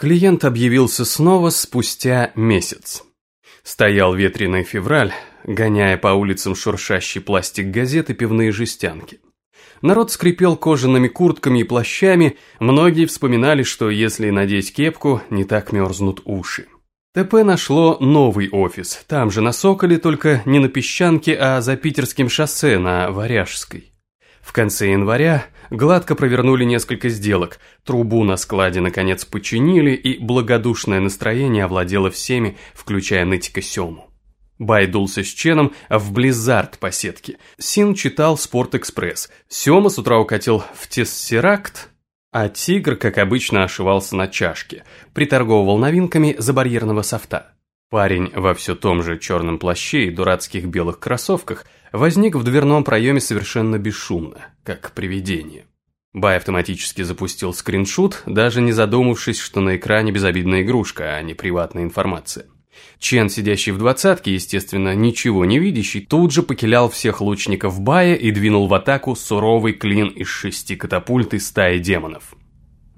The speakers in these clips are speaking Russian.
Клиент объявился снова спустя месяц. Стоял ветреный февраль, гоняя по улицам шуршащий пластик газет и пивные жестянки. Народ скрипел кожаными куртками и плащами, многие вспоминали, что если надеть кепку, не так мерзнут уши. ТП нашло новый офис, там же на Соколе, только не на Песчанке, а за Питерским шоссе на Варяжской. В конце января гладко провернули несколько сделок, трубу на складе наконец починили, и благодушное настроение овладело всеми, включая нытика Сему. Бай дулся с Ченом в Blizzard по сетке. Син читал Спорт-экспресс. Сема с утра укатил в Тессеракт, а Тигр, как обычно, ошивался на чашке, приторговывал новинками забарьерного софта. Парень во все том же черном плаще и дурацких белых кроссовках возник в дверном проеме совершенно бесшумно, как привидение. Бай автоматически запустил скриншот, даже не задумавшись, что на экране безобидная игрушка, а не приватная информация. Чен, сидящий в двадцатке, естественно, ничего не видящий, тут же покилял всех лучников Бая и двинул в атаку суровый клин из шести катапульт из стаи демонов.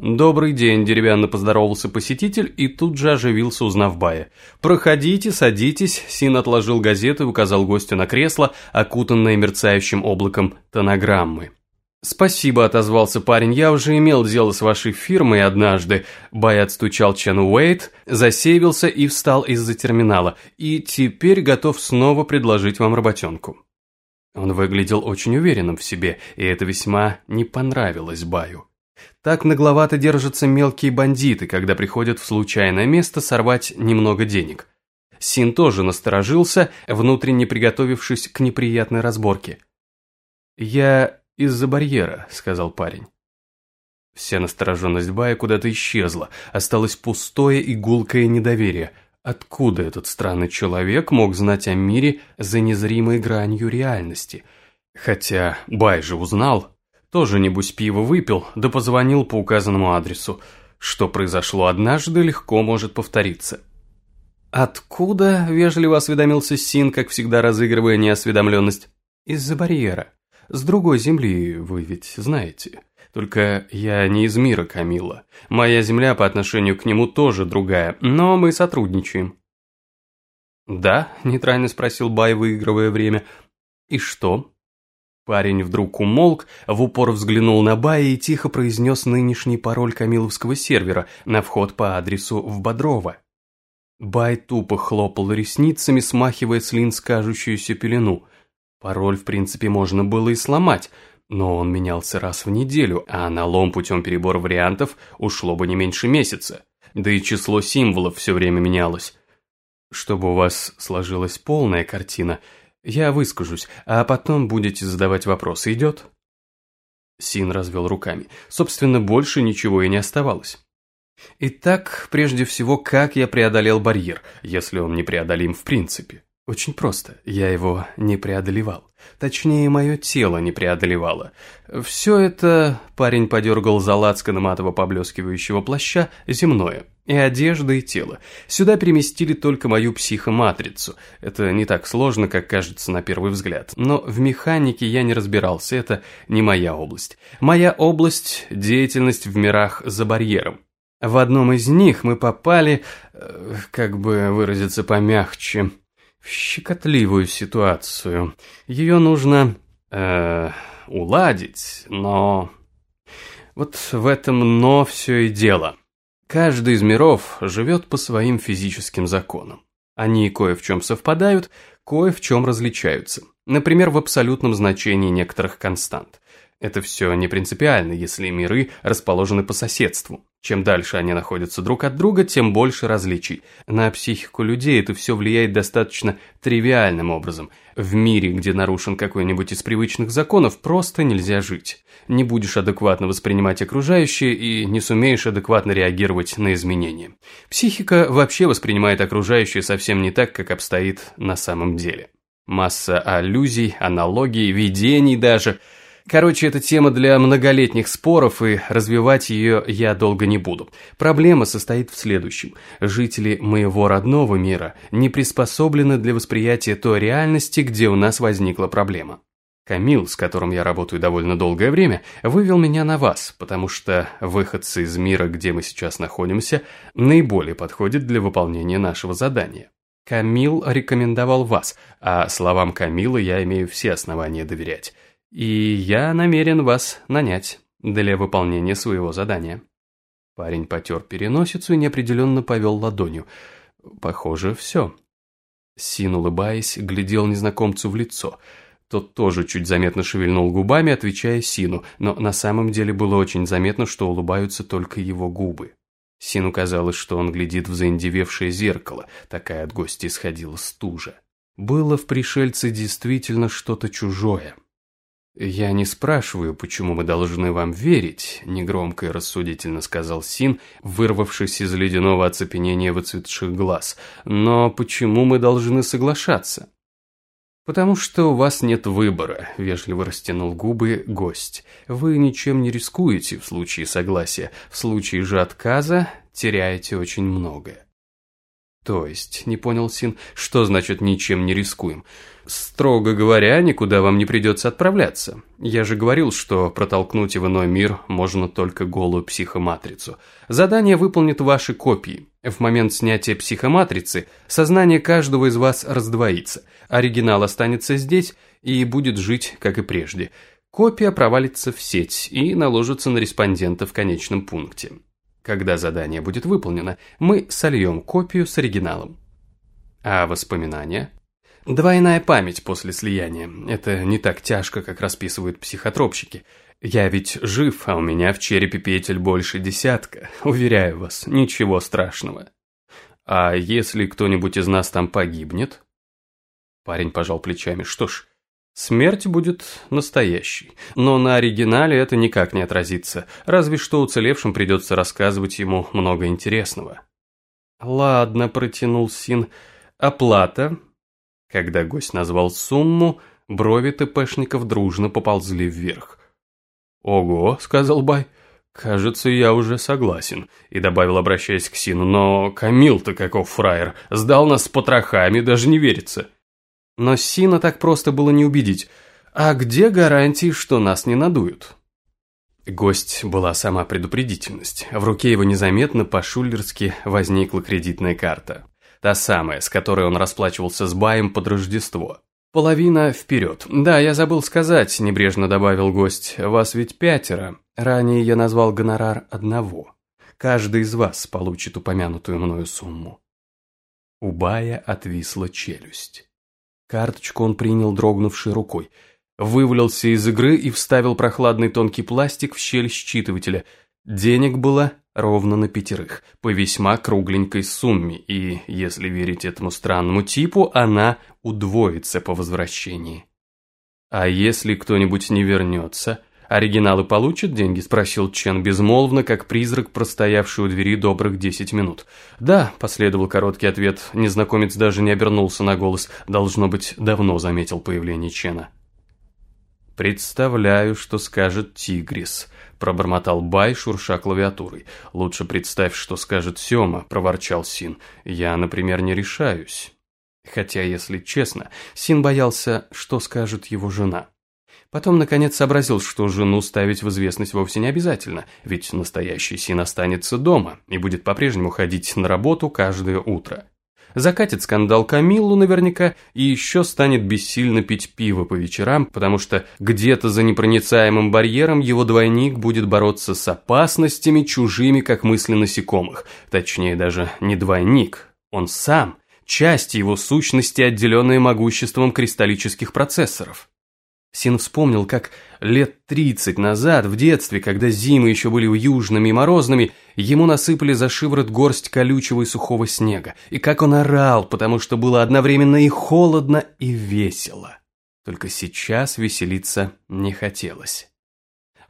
«Добрый день», – деревянно поздоровался посетитель и тут же оживился, узнав Бая. «Проходите, садитесь», – Син отложил газету и указал гостю на кресло, окутанное мерцающим облаком тонограммы. «Спасибо», – отозвался парень, – «я уже имел дело с вашей фирмой однажды». Бай отстучал Чен Уэйт, засейвился и встал из-за терминала, и теперь готов снова предложить вам работенку. Он выглядел очень уверенным в себе, и это весьма не понравилось Баю. Так нагловато держатся мелкие бандиты, когда приходят в случайное место сорвать немного денег. Син тоже насторожился, внутренне приготовившись к неприятной разборке. «Я из-за барьера», — сказал парень. Вся настороженность Бая куда-то исчезла, осталось пустое и гулкое недоверие. Откуда этот странный человек мог знать о мире за незримой гранью реальности? Хотя Бай же узнал, тоже, небось, пиво выпил, да позвонил по указанному адресу. Что произошло однажды, легко может повториться. «Откуда?» – вежливо осведомился Син, как всегда разыгрывая неосведомленность. «Из-за барьера. С другой земли, вы ведь знаете. Только я не из мира Камила. Моя земля по отношению к нему тоже другая, но мы сотрудничаем». «Да?» – нейтрально спросил Бай, выигрывая время. «И что?» Парень вдруг умолк, в упор взглянул на Бая и тихо произнес нынешний пароль Камиловского сервера на вход по адресу в Бодрово. Бай тупо хлопал ресницами, смахивая с линз кажущуюся пелену. Пароль, в принципе, можно было и сломать, но он менялся раз в неделю, а на лом путем перебора вариантов ушло бы не меньше месяца. Да и число символов все время менялось. Чтобы у вас сложилась полная картина – я выскажусь, а потом будете задавать вопросы. Идет?» Син развел руками. Собственно, больше ничего и не оставалось. Итак, прежде всего, как я преодолел барьер, если он непреодолим в принципе? Очень просто, я его не преодолевал. Точнее, мое тело не преодолевало. Все это, парень подергал за лацканом матово поблескивающего плаща, земное. И одежда, и тело. Сюда переместили только мою психоматрицу. Это не так сложно, как кажется на первый взгляд. Но в механике я не разбирался, это не моя область. Моя область – деятельность в мирах за барьером. В одном из них мы попали, э, как бы выразиться помягче, в щекотливую ситуацию. Ее нужно э, уладить, но... Вот в этом «но» все и дело – Каждый из миров живет по своим физическим законам. Они кое в чем совпадают, кое в чем различаются. Например, в абсолютном значении некоторых констант. Это все не принципиально, если миры расположены по соседству. Чем дальше они находятся друг от друга, тем больше различий. На психику людей это все влияет достаточно тривиальным образом. В мире, где нарушен какой-нибудь из привычных законов, просто нельзя жить. Не будешь адекватно воспринимать окружающее и не сумеешь адекватно реагировать на изменения. Психика вообще воспринимает окружающее совсем не так, как обстоит на самом деле. Масса аллюзий, аналогий, видений даже – Короче, это тема для многолетних споров, и развивать ее я долго не буду. Проблема состоит в следующем. Жители моего родного мира не приспособлены для восприятия той реальности, где у нас возникла проблема. Камил, с которым я работаю довольно долгое время, вывел меня на вас, потому что выходцы из мира, где мы сейчас находимся, наиболее подходят для выполнения нашего задания. Камил рекомендовал вас, а словам Камила я имею все основания доверять. И я намерен вас нанять для выполнения своего задания. Парень потер переносицу и неопределенно повел ладонью. Похоже, все. Син, улыбаясь, глядел незнакомцу в лицо. Тот тоже чуть заметно шевельнул губами, отвечая Сину, но на самом деле было очень заметно, что улыбаются только его губы. Сину казалось, что он глядит в заиндевевшее зеркало, такая от гостя исходила стужа. Было в пришельце действительно что-то чужое. «Я не спрашиваю, почему мы должны вам верить», – негромко и рассудительно сказал Син, вырвавшись из ледяного оцепенения выцветших глаз. «Но почему мы должны соглашаться?» «Потому что у вас нет выбора», – вежливо растянул губы гость. «Вы ничем не рискуете в случае согласия, в случае же отказа теряете очень многое». «То есть», – не понял Син, – «что значит ничем не рискуем?» Строго говоря, никуда вам не придется отправляться. Я же говорил, что протолкнуть в иной мир можно только голую психоматрицу. Задание выполнит ваши копии. В момент снятия психоматрицы сознание каждого из вас раздвоится. Оригинал останется здесь и будет жить, как и прежде. Копия провалится в сеть и наложится на респондента в конечном пункте. Когда задание будет выполнено, мы сольем копию с оригиналом. А воспоминания? Двойная память после слияния. Это не так тяжко, как расписывают психотропщики. Я ведь жив, а у меня в черепе петель больше десятка. Уверяю вас, ничего страшного. А если кто-нибудь из нас там погибнет? Парень пожал плечами. Что ж, смерть будет настоящей. Но на оригинале это никак не отразится. Разве что уцелевшим придется рассказывать ему много интересного. Ладно, протянул Син. Оплата когда гость назвал сумму, брови ТПшников дружно поползли вверх. «Ого», — сказал Бай, — «кажется, я уже согласен», и добавил, обращаясь к Сину, «но Камил-то каков фраер, сдал нас с потрохами, даже не верится». Но Сина так просто было не убедить. «А где гарантии, что нас не надуют?» Гость была сама предупредительность. В руке его незаметно по-шулерски возникла кредитная карта. Та самая, с которой он расплачивался с Баем под Рождество. «Половина вперед. Да, я забыл сказать», – небрежно добавил гость. «Вас ведь пятеро. Ранее я назвал гонорар одного. Каждый из вас получит упомянутую мною сумму». У Бая отвисла челюсть. Карточку он принял дрогнувшей рукой. Вывалился из игры и вставил прохладный тонкий пластик в щель считывателя. Денег было ровно на пятерых, по весьма кругленькой сумме, и, если верить этому странному типу, она удвоится по возвращении. «А если кто-нибудь не вернется, оригиналы получат деньги?» – спросил Чен безмолвно, как призрак, простоявший у двери добрых десять минут. «Да», – последовал короткий ответ, незнакомец даже не обернулся на голос, должно быть, давно заметил появление Чена. «Представляю, что скажет Тигрис», – пробормотал Бай, шурша клавиатурой. «Лучше представь, что скажет Сёма», – проворчал Син. «Я, например, не решаюсь». Хотя, если честно, Син боялся, что скажет его жена. Потом, наконец, сообразил, что жену ставить в известность вовсе не обязательно, ведь настоящий Син останется дома и будет по-прежнему ходить на работу каждое утро закатит скандал Камиллу наверняка и еще станет бессильно пить пиво по вечерам, потому что где-то за непроницаемым барьером его двойник будет бороться с опасностями чужими, как мысли насекомых. Точнее, даже не двойник, он сам, часть его сущности, отделенная могуществом кристаллических процессоров. Син вспомнил, как лет тридцать назад, в детстве, когда зимы еще были южными и морозными, ему насыпали за шиворот горсть колючего и сухого снега, и как он орал, потому что было одновременно и холодно, и весело. Только сейчас веселиться не хотелось.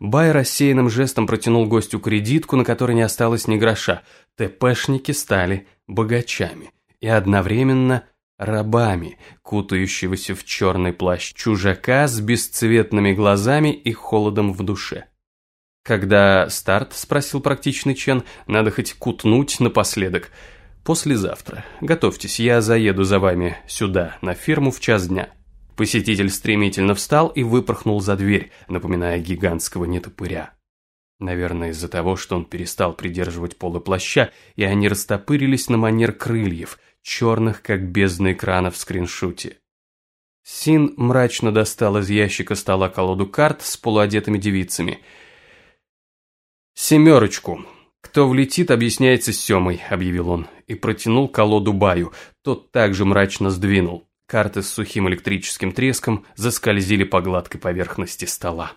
Бай рассеянным жестом протянул гостю кредитку, на которой не осталось ни гроша. ТПшники стали богачами и одновременно рабами, кутающегося в черный плащ чужака с бесцветными глазами и холодом в душе. «Когда старт?» – спросил практичный Чен. «Надо хоть кутнуть напоследок. Послезавтра. Готовьтесь, я заеду за вами сюда, на ферму в час дня». Посетитель стремительно встал и выпорхнул за дверь, напоминая гигантского нетопыря. Наверное, из-за того, что он перестал придерживать полы плаща, и они растопырились на манер крыльев, черных, как бездна экрана в скриншоте. Син мрачно достал из ящика стола колоду карт с полуодетыми девицами. «Семерочку. Кто влетит, объясняется с Семой», — объявил он, и протянул колоду Баю. Тот также мрачно сдвинул. Карты с сухим электрическим треском заскользили по гладкой поверхности стола.